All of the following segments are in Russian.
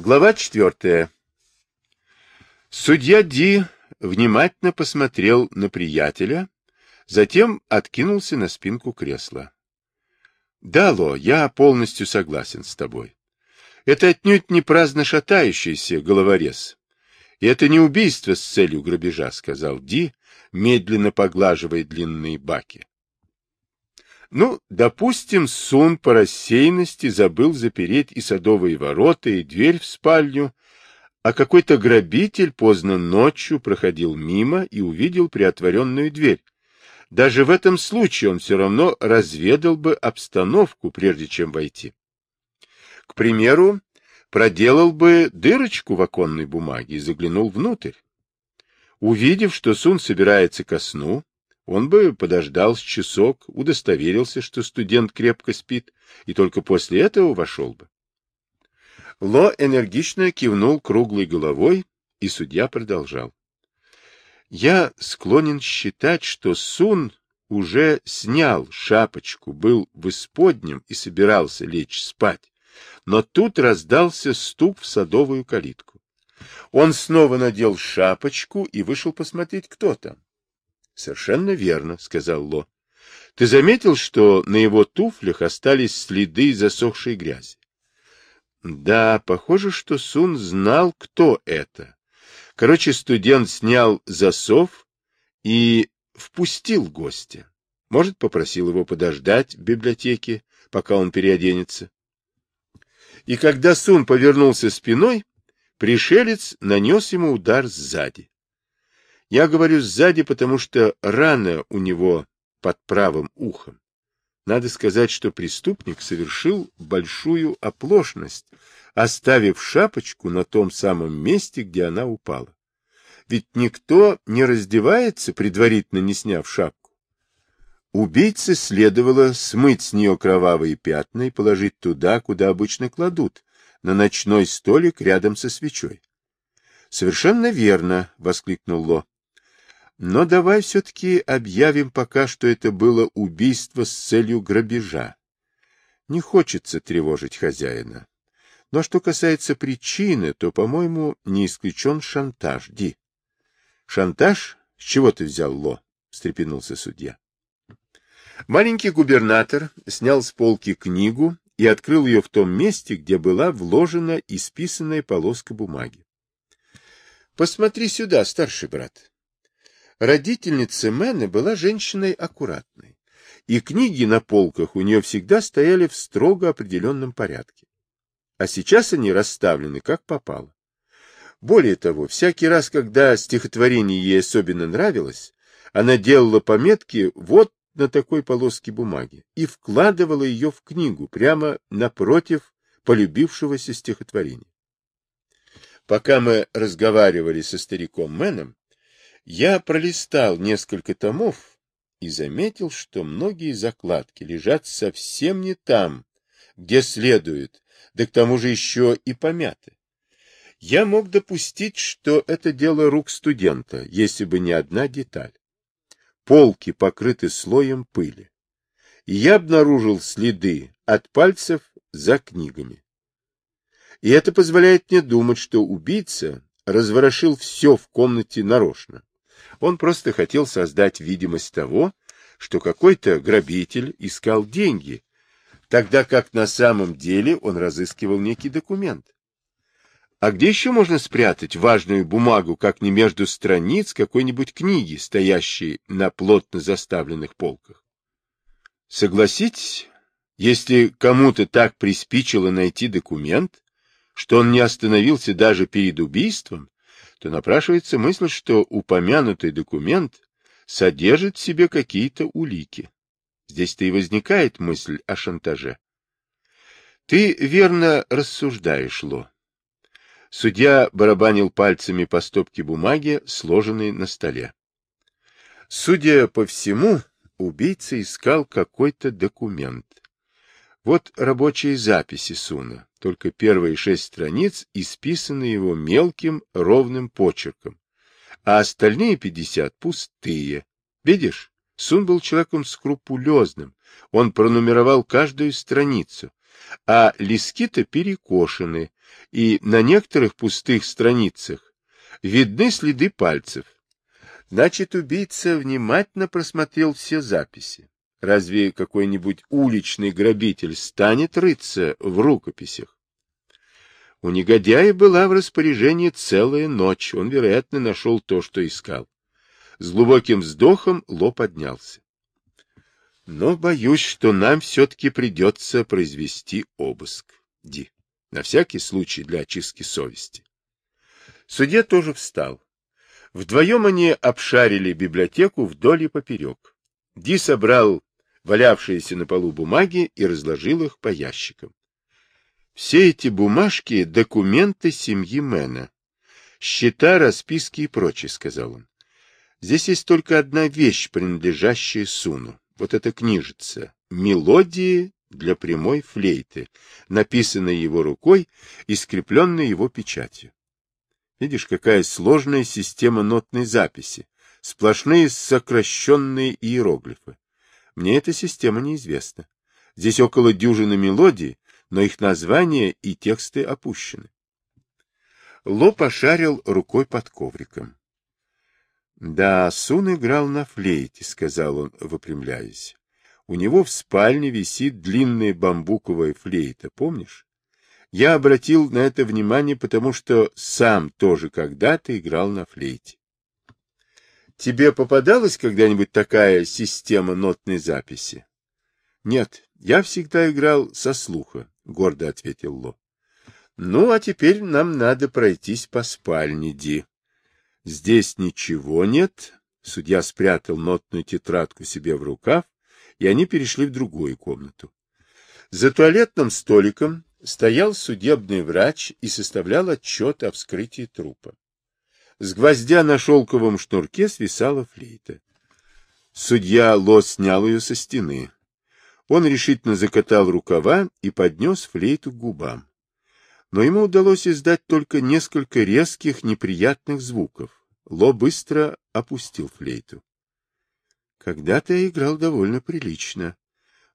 Глава четвертая. Судья Ди внимательно посмотрел на приятеля, затем откинулся на спинку кресла. — Да, Ло, я полностью согласен с тобой. Это отнюдь не праздно шатающийся головорез. И это не убийство с целью грабежа, — сказал Ди, медленно поглаживая длинные баки. Ну, допустим, Сун по рассеянности забыл запереть и садовые ворота, и дверь в спальню, а какой-то грабитель поздно ночью проходил мимо и увидел приотворенную дверь. Даже в этом случае он все равно разведал бы обстановку, прежде чем войти. К примеру, проделал бы дырочку в оконной бумаге и заглянул внутрь. Увидев, что Сун собирается ко сну, он бы подождал с часок, удостоверился, что студент крепко спит, и только после этого вошел бы. Ло энергично кивнул круглой головой, и судья продолжал. Я склонен считать, что Сун уже снял шапочку, был в исподнем и собирался лечь спать, но тут раздался стук в садовую калитку. Он снова надел шапочку и вышел посмотреть, кто там. Совершенно верно, сказал Ло. Ты заметил, что на его туфлях остались следы засохшей грязи? Да, похоже, что Сун знал, кто это. Короче, студент снял засов и впустил гостя. Может, попросил его подождать в библиотеке, пока он переоденется. И когда Сун повернулся спиной, пришелец нанес ему удар сзади. Я говорю сзади, потому что рана у него под правым ухом. Надо сказать, что преступник совершил большую оплошность, оставив шапочку на том самом месте, где она упала. Ведь никто не раздевается, предварительно не сняв шапку. Убийце следовало смыть с нее кровавые пятна и положить туда, куда обычно кладут, на ночной столик рядом со свечой. — Совершенно верно, — воскликнул Ло. Но давай все-таки объявим пока, что это было убийство с целью грабежа. Не хочется тревожить хозяина. Но что касается причины, то, по-моему, не исключен шантаж. Ди. Шантаж? С чего ты взял, Ло? — встрепенулся судья. Маленький губернатор снял с полки книгу и открыл ее в том месте, где была вложена исписанная полоска бумаги. — Посмотри сюда, старший брат. Родительница Мэны была женщиной аккуратной, и книги на полках у нее всегда стояли в строго определенном порядке. А сейчас они расставлены как попало. Более того, всякий раз, когда стихотворение ей особенно нравилось, она делала пометки вот на такой полоске бумаги и вкладывала ее в книгу прямо напротив полюбившегося стихотворения. Пока мы разговаривали со стариком Мэном, я пролистал несколько томов и заметил, что многие закладки лежат совсем не там, где следует, да к тому же еще и помяты. Я мог допустить, что это дело рук студента, если бы не одна деталь. Полки покрыты слоем пыли. И я обнаружил следы от пальцев за книгами. И это позволяет мне думать, что убийца разворошил все в комнате нарочно. Он просто хотел создать видимость того, что какой-то грабитель искал деньги, тогда как на самом деле он разыскивал некий документ. А где еще можно спрятать важную бумагу, как не между страниц какой-нибудь книги, стоящей на плотно заставленных полках? Согласитесь, если кому-то так приспичило найти документ, что он не остановился даже перед убийством, то напрашивается мысль, что упомянутый документ содержит в себе какие-то улики. Здесь-то и возникает мысль о шантаже. Ты верно рассуждаешь, Ло. Судья барабанил пальцами по стопке бумаги, сложенной на столе. Судя по всему, убийца искал какой-то документ. Вот рабочие записи Суна только первые шесть страниц исписаны его мелким ровным почерком, а остальные пятьдесят пустые. Видишь, Сун был человеком скрупулезным, он пронумеровал каждую страницу, а листки-то перекошены, и на некоторых пустых страницах видны следы пальцев. Значит, убийца внимательно просмотрел все записи. Разве какой-нибудь уличный грабитель станет рыться в рукописях? У негодяя была в распоряжении целая ночь. Он, вероятно, нашел то, что искал. С глубоким вздохом Ло поднялся. Но боюсь, что нам все-таки придется произвести обыск. Ди. На всякий случай для очистки совести. Судья тоже встал. Вдвоем они обшарили библиотеку вдоль и поперек. Ди собрал валявшиеся на полу бумаги и разложил их по ящикам. Все эти бумажки — документы семьи Мэна. Счета, расписки и прочее, — сказал он. Здесь есть только одна вещь, принадлежащая Суну. Вот эта книжица. Мелодии для прямой флейты, написанная его рукой и скрепленная его печатью. Видишь, какая сложная система нотной записи. Сплошные сокращенные иероглифы. Мне эта система неизвестна. Здесь около дюжины мелодий, но их названия и тексты опущены. Ло пошарил рукой под ковриком. — Да, Сун играл на флейте, — сказал он, выпрямляясь. У него в спальне висит длинная бамбуковая флейта, помнишь? Я обратил на это внимание, потому что сам тоже когда-то играл на флейте. Тебе попадалась когда-нибудь такая система нотной записи? Нет, я всегда играл со слуха, гордо ответил Ло. Ну, а теперь нам надо пройтись по спальне, Ди. Здесь ничего нет. Судья спрятал нотную тетрадку себе в рукав, и они перешли в другую комнату. За туалетным столиком стоял судебный врач и составлял отчет о вскрытии трупа. С гвоздя на шелковом шнурке свисала флейта. Судья Ло снял ее со стены. Он решительно закатал рукава и поднес флейту к губам. Но ему удалось издать только несколько резких, неприятных звуков. Ло быстро опустил флейту. Когда-то я играл довольно прилично,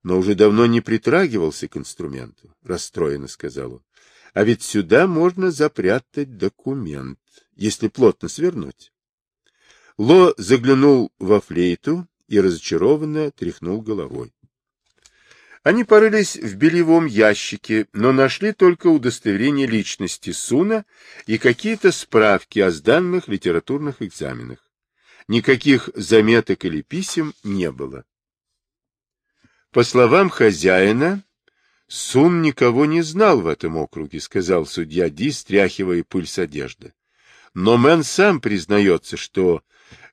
но уже давно не притрагивался к инструменту, — расстроенно сказал он. А ведь сюда можно запрятать документ, если плотно свернуть. Ло заглянул во флейту и разочарованно тряхнул головой. Они порылись в бельевом ящике, но нашли только удостоверение личности Суна и какие-то справки о сданных литературных экзаменах. Никаких заметок или писем не было. По словам хозяина, Сун никого не знал в этом округе, сказал судья Ди, стряхивая пыль с одежды. Но Мэн сам признается, что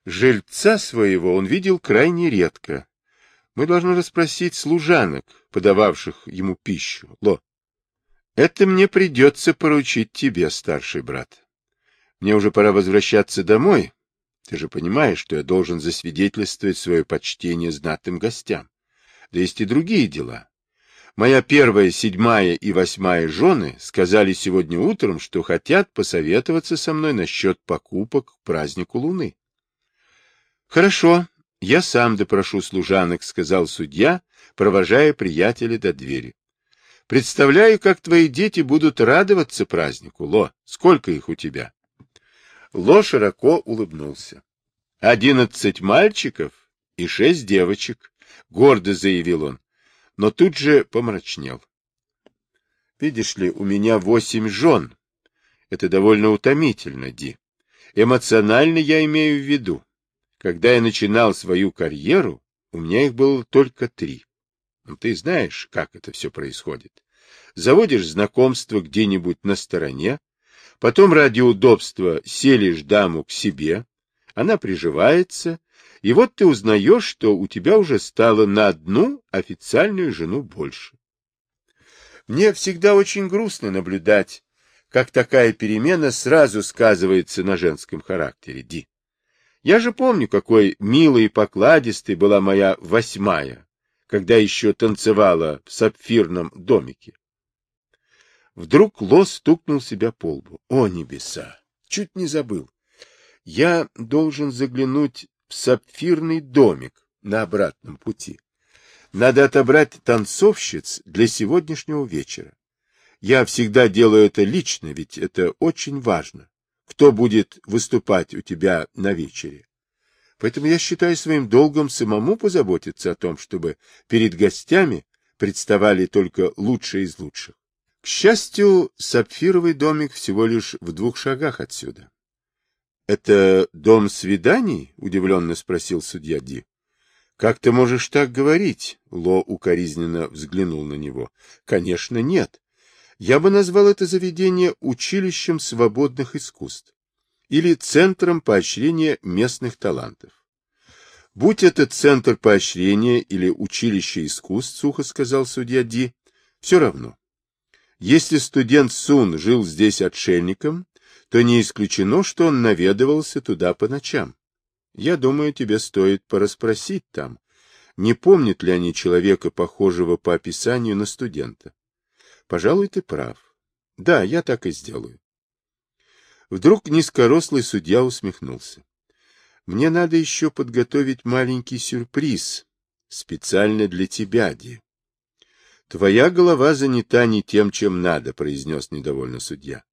жильца своего он видел крайне редко. Мы должны расспросить служанок, подававших ему пищу. Ло, это мне придется поручить тебе, старший брат. Мне уже пора возвращаться домой. Ты же понимаешь, что я должен засвидетельствовать свое почтение знатным гостям. Да есть и другие дела. Моя первая, седьмая и восьмая жены сказали сегодня утром, что хотят посоветоваться со мной насчет покупок к празднику Луны. Хорошо, я сам допрошу служанок, сказал судья, провожая приятеля до двери. Представляю, как твои дети будут радоваться празднику, Ло. Сколько их у тебя? Ло широко улыбнулся. Одиннадцать мальчиков и шесть девочек, гордо заявил он но тут же помрачнел. Видишь ли, у меня восемь жен. Это довольно утомительно, Ди. Эмоционально я имею в виду. Когда я начинал свою карьеру, у меня их было только три. Ну, ты знаешь, как это все происходит. Заводишь знакомство где-нибудь на стороне, потом ради удобства селишь даму к себе, она приживается, и вот ты узнаешь, что у тебя уже стало на одну официальную жену больше. Мне всегда очень грустно наблюдать, как такая перемена сразу сказывается на женском характере, Ди. Я же помню, какой милой и покладистой была моя восьмая, когда еще танцевала в сапфирном домике. Вдруг Лос стукнул себя по лбу. О, небеса! Чуть не забыл. Я должен заглянуть в сапфирный домик на обратном пути. Надо отобрать танцовщиц для сегодняшнего вечера. Я всегда делаю это лично, ведь это очень важно. Кто будет выступать у тебя на вечере? Поэтому я считаю своим долгом самому позаботиться о том, чтобы перед гостями представали только лучшие из лучших. К счастью, сапфировый домик всего лишь в двух шагах отсюда. — Это дом свиданий? — удивленно спросил судья Ди. — Как ты можешь так говорить? — Ло укоризненно взглянул на него. — Конечно, нет. Я бы назвал это заведение училищем свободных искусств или центром поощрения местных талантов. Будь это центр поощрения или училище искусств, сухо сказал судья Ди, все равно. Если студент Сун жил здесь отшельником, то не исключено, что он наведывался туда по ночам. Я думаю, тебе стоит порасспросить там, не помнят ли они человека, похожего по описанию на студента. Пожалуй, ты прав. Да, я так и сделаю. Вдруг низкорослый судья усмехнулся. Мне надо еще подготовить маленький сюрприз. Специально для тебя, Ди. Твоя голова занята не тем, чем надо, произнес недовольно судья.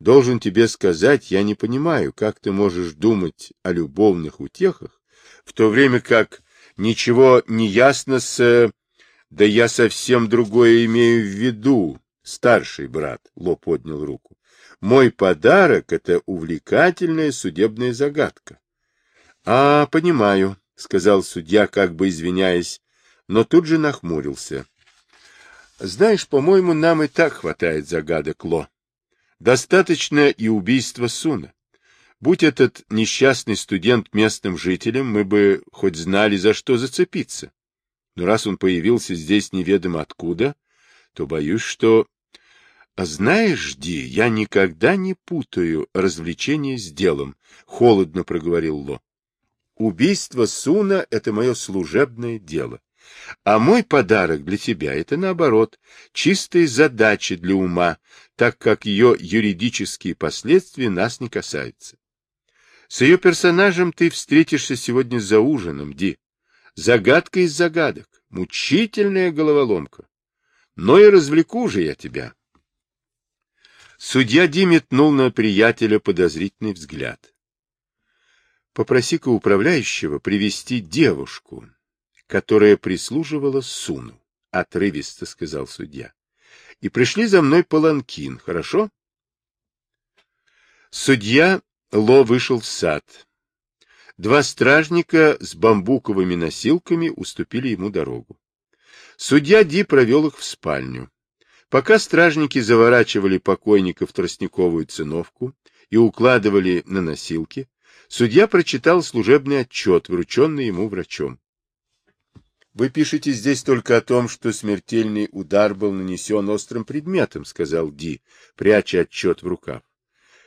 Должен тебе сказать, я не понимаю, как ты можешь думать о любовных утехах, в то время как ничего не ясно с да я совсем другое имею в виду, старший брат, Ло поднял руку. Мой подарок — это увлекательная судебная загадка. — А, понимаю, — сказал судья, как бы извиняясь, но тут же нахмурился. — Знаешь, по-моему, нам и так хватает загадок, Ло. Достаточно и убийства Суна. Будь этот несчастный студент местным жителем, мы бы хоть знали, за что зацепиться. Но раз он появился здесь неведомо откуда, то боюсь, что... А знаешь, Ди, я никогда не путаю развлечение с делом, — холодно проговорил Ло. Убийство Суна — это мое служебное дело. А мой подарок для тебя — это, наоборот, чистая задача для ума, так как ее юридические последствия нас не касаются. С ее персонажем ты встретишься сегодня за ужином, Ди. Загадка из загадок, мучительная головоломка. Но и развлеку же я тебя. Судья Ди метнул на приятеля подозрительный взгляд. Попроси-ка управляющего привести девушку, которая прислуживала Суну, — отрывисто сказал судья. — И пришли за мной паланкин, хорошо? Судья Ло вышел в сад, Два стражника с бамбуковыми носилками уступили ему дорогу. Судья Ди провел их в спальню. Пока стражники заворачивали покойника в тростниковую циновку и укладывали на носилки, судья прочитал служебный отчет, врученный ему врачом. «Вы пишете здесь только о том, что смертельный удар был нанесен острым предметом», — сказал Ди, пряча отчет в рукав.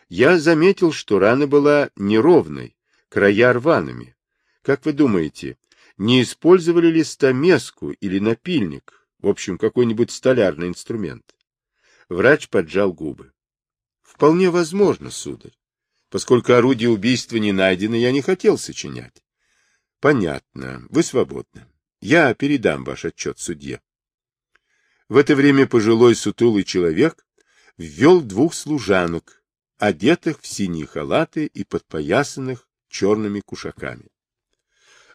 «Я заметил, что рана была неровной, края рваными. Как вы думаете, не использовали ли стамеску или напильник, в общем, какой-нибудь столярный инструмент? Врач поджал губы. Вполне возможно, сударь. Поскольку орудие убийства не найдено, я не хотел сочинять. Понятно. Вы свободны. Я передам ваш отчет судье. В это время пожилой сутулый человек ввел двух служанок, одетых в синие халаты и подпоясанных черными кушаками.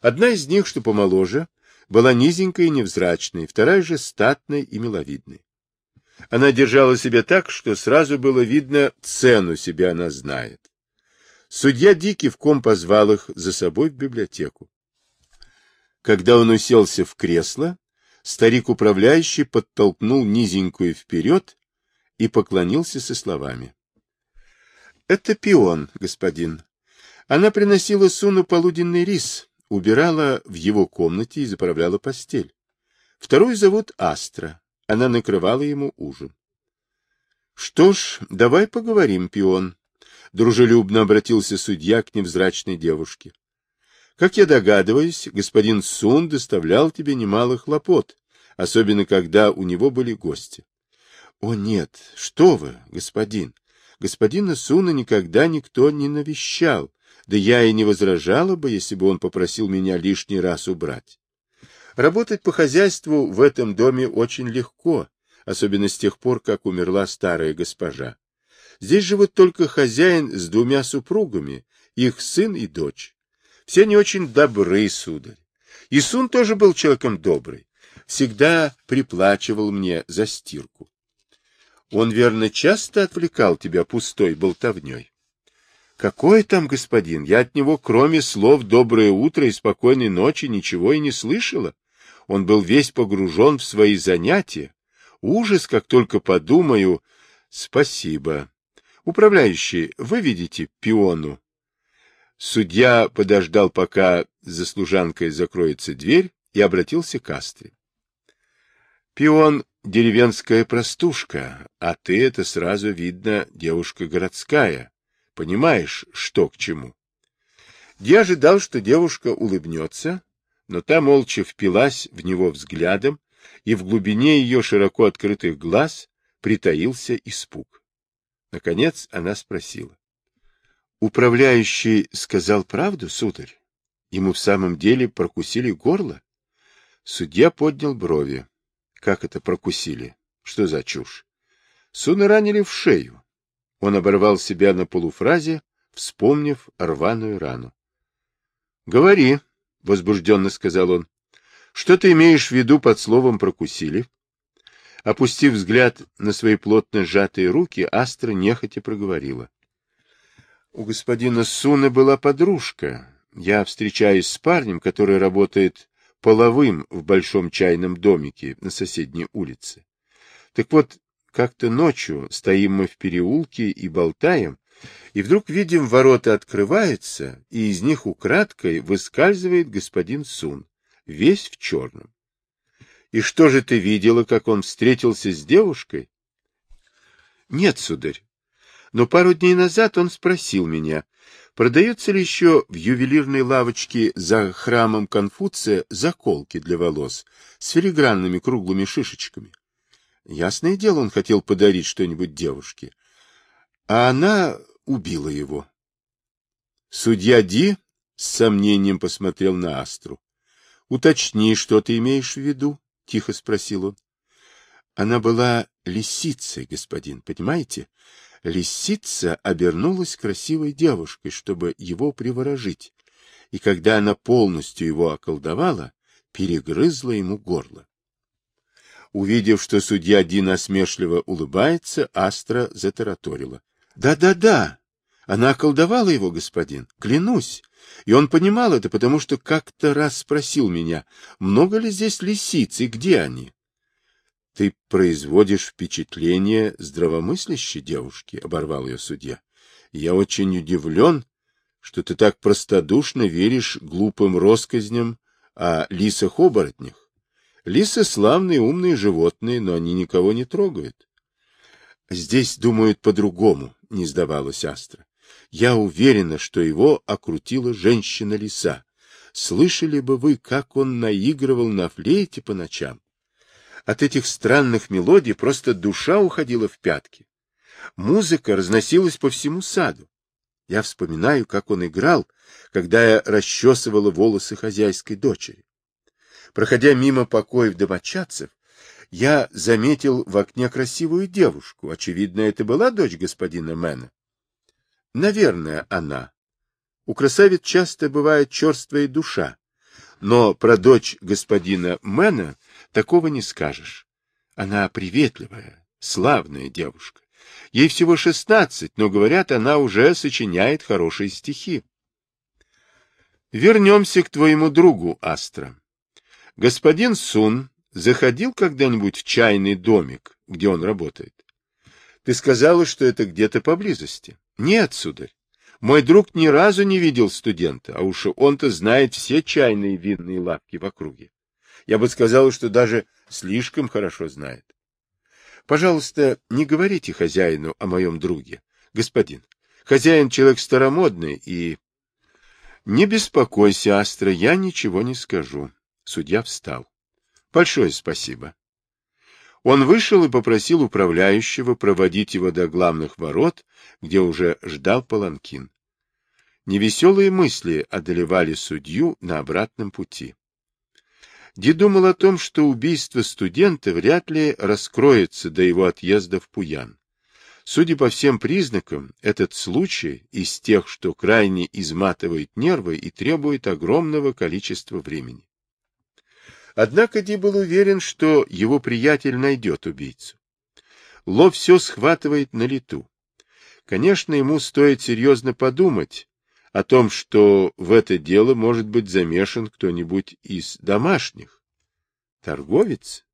Одна из них, что помоложе, была низенькой и невзрачной, вторая же статной и миловидной. Она держала себя так, что сразу было видно, цену себе она знает. Судья Дикий в ком позвал их за собой в библиотеку. Когда он уселся в кресло, старик-управляющий подтолкнул низенькую вперед и поклонился со словами. — Это пион, господин. Она приносила Суну полуденный рис, убирала в его комнате и заправляла постель. Вторую зовут Астра. Она накрывала ему ужин. — Что ж, давай поговорим, пион. Дружелюбно обратился судья к невзрачной девушке. — Как я догадываюсь, господин Сун доставлял тебе немало хлопот, особенно когда у него были гости. — О, нет, что вы, господин! Господина Суна никогда никто не навещал, да я и не возражала бы, если бы он попросил меня лишний раз убрать. Работать по хозяйству в этом доме очень легко, особенно с тех пор, как умерла старая госпожа. Здесь живут только хозяин с двумя супругами, их сын и дочь. Все они очень добры, сударь. И Сун тоже был человеком добрый, всегда приплачивал мне за стирку. Он, верно, часто отвлекал тебя пустой болтовней. Какой там господин? Я от него, кроме слов «доброе утро» и «спокойной ночи», ничего и не слышала. Он был весь погружен в свои занятия. Ужас, как только подумаю. Спасибо. Управляющий, вы видите пиону? Судья подождал, пока за служанкой закроется дверь, и обратился к Астре. Пион — деревенская простушка, а ты, это сразу видно, девушка городская. Понимаешь, что к чему? Я ожидал, что девушка улыбнется, но та молча впилась в него взглядом, и в глубине ее широко открытых глаз притаился испуг. Наконец она спросила. — Управляющий сказал правду, сударь? Ему в самом деле прокусили горло? Судья поднял брови. Как это прокусили? Что за чушь? Суна ранили в шею. Он оборвал себя на полуфразе, вспомнив рваную рану. — Говори, — возбужденно сказал он. — Что ты имеешь в виду под словом «прокусили»? Опустив взгляд на свои плотно сжатые руки, Астра нехотя проговорила. — У господина Суны была подружка. Я встречаюсь с парнем, который работает половым в большом чайном домике на соседней улице. Так вот, как-то ночью стоим мы в переулке и болтаем, и вдруг видим, ворота открываются, и из них украдкой выскальзывает господин Сун, весь в черном. И что же ты видела, как он встретился с девушкой? Нет, сударь. Но пару дней назад он спросил меня, продается ли еще в ювелирной лавочке за храмом Конфуция заколки для волос с филигранными круглыми шишечками. Ясное дело, он хотел подарить что-нибудь девушке. А она убила его. Судья Ди с сомнением посмотрел на Астру. — Уточни, что ты имеешь в виду? — тихо спросил он. — Она была лисицей, господин, понимаете? Лисица обернулась красивой девушкой, чтобы его приворожить, и когда она полностью его околдовала, перегрызла ему горло. Увидев, что судья Ди насмешливо улыбается, Астра затараторила. «Да-да-да! Она околдовала его, господин, клянусь. И он понимал это, потому что как-то раз спросил меня, много ли здесь лисиц и где они?» «Ты производишь впечатление здравомыслящей девушки», — оборвал ее судья. «Я очень удивлен, что ты так простодушно веришь глупым россказням о лисах-оборотнях. Лисы славные, умные животные, но они никого не трогают. Здесь думают по-другому, не сдавалась Астра. Я уверена, что его окрутила женщина-лиса. Слышали бы вы, как он наигрывал на флейте по ночам? От этих странных мелодий просто душа уходила в пятки. Музыка разносилась по всему саду. Я вспоминаю, как он играл, когда я расчесывала волосы хозяйской дочери. Проходя мимо покоев домочадцев, я заметил в окне красивую девушку. Очевидно, это была дочь господина Мэна. Наверное, она. У красавиц часто бывает черствая душа. Но про дочь господина Мэна такого не скажешь. Она приветливая, славная девушка. Ей всего шестнадцать, но, говорят, она уже сочиняет хорошие стихи. Вернемся к твоему другу, Астра. Господин Сун заходил когда-нибудь в чайный домик, где он работает? Ты сказала, что это где-то поблизости. Нет, сударь. Мой друг ни разу не видел студента, а уж он-то знает все чайные винные лавки в округе. Я бы сказала, что даже слишком хорошо знает. Пожалуйста, не говорите хозяину о моем друге, господин. Хозяин человек старомодный и... Не беспокойся, Астра, я ничего не скажу. Судья встал. Большое спасибо. Он вышел и попросил управляющего проводить его до главных ворот, где уже ждал паланкин. Невеселые мысли одолевали судью на обратном пути. Ди думал о том, что убийство студента вряд ли раскроется до его отъезда в Пуян. Судя по всем признакам, этот случай из тех, что крайне изматывает нервы и требует огромного количества времени. Однако Ди был уверен, что его приятель найдет убийцу. Ло все схватывает на лету. Конечно, ему стоит серьезно подумать о том, что в это дело может быть замешан кто-нибудь из домашних. Торговец?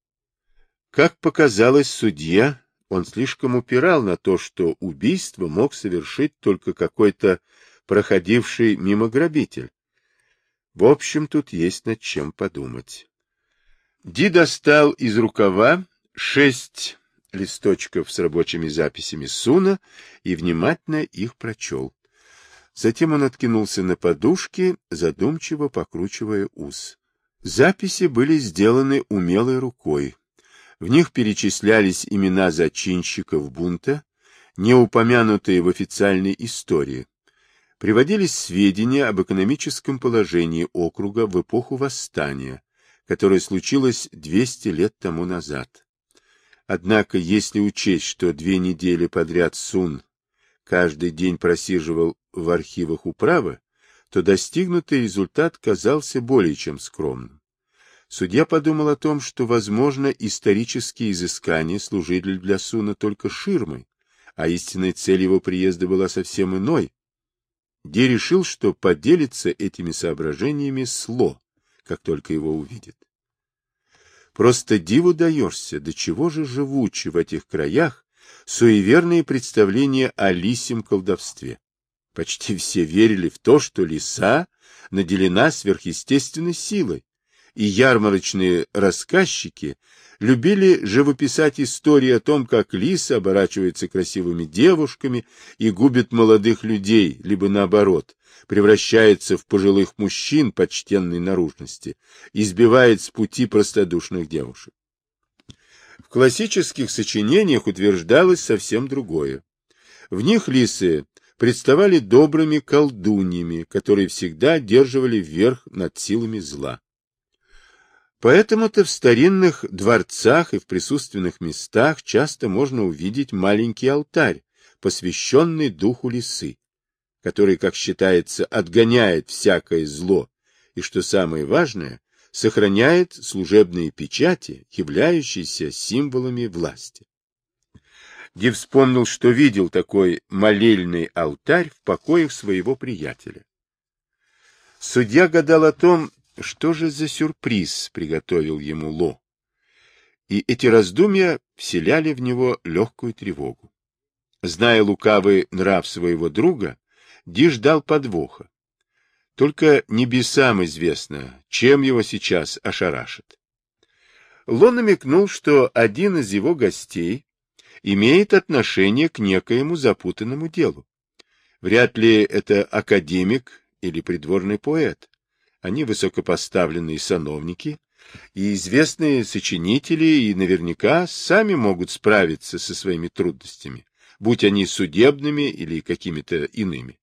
Как показалось судья, он слишком упирал на то, что убийство мог совершить только какой-то проходивший мимо грабитель. В общем, тут есть над чем подумать. Ди достал из рукава шесть листочков с рабочими записями Суна и внимательно их прочел. Затем он откинулся на подушки, задумчиво покручивая ус. Записи были сделаны умелой рукой. В них перечислялись имена зачинщиков бунта, не упомянутые в официальной истории. Приводились сведения об экономическом положении округа в эпоху восстания, которое случилось 200 лет тому назад. Однако, если учесть, что две недели подряд Сун каждый день просиживал в архивах управы, то достигнутый результат казался более чем скромным. Судья подумал о том, что, возможно, исторические изыскания служили для Суна только ширмой, а истинной цель его приезда была совсем иной. Ди решил, что поделится этими соображениями с Ло, как только его увидит. Просто диву даешься, до чего же живучи в этих краях суеверные представления о лисьем колдовстве. Почти все верили в то, что лиса наделена сверхъестественной силой, и ярмарочные рассказчики любили живописать истории о том, как лиса оборачивается красивыми девушками и губит молодых людей, либо наоборот, превращается в пожилых мужчин почтенной наружности, избивает с пути простодушных девушек. В классических сочинениях утверждалось совсем другое. В них лисы представали добрыми колдуньями, которые всегда одерживали верх над силами зла. Поэтому-то в старинных дворцах и в присутственных местах часто можно увидеть маленький алтарь, посвященный духу лисы, который, как считается, отгоняет всякое зло и, что самое важное, сохраняет служебные печати, являющиеся символами власти. Ди вспомнил, что видел такой молельный алтарь в покоях своего приятеля. Судья гадал о том, что же за сюрприз приготовил ему Ло? И эти раздумья вселяли в него легкую тревогу. Зная лукавый нрав своего друга, Ди ждал подвоха. Только небесам известно, чем его сейчас ошарашит. Ло намекнул, что один из его гостей имеет отношение к некоему запутанному делу. Вряд ли это академик или придворный поэт. Они высокопоставленные сановники и известные сочинители, и наверняка сами могут справиться со своими трудностями, будь они судебными или какими-то иными.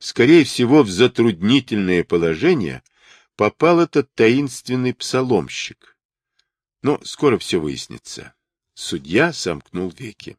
Скорее всего, в затруднительное положение попал этот таинственный псаломщик. Но скоро все выяснится. Судья сомкнул веки.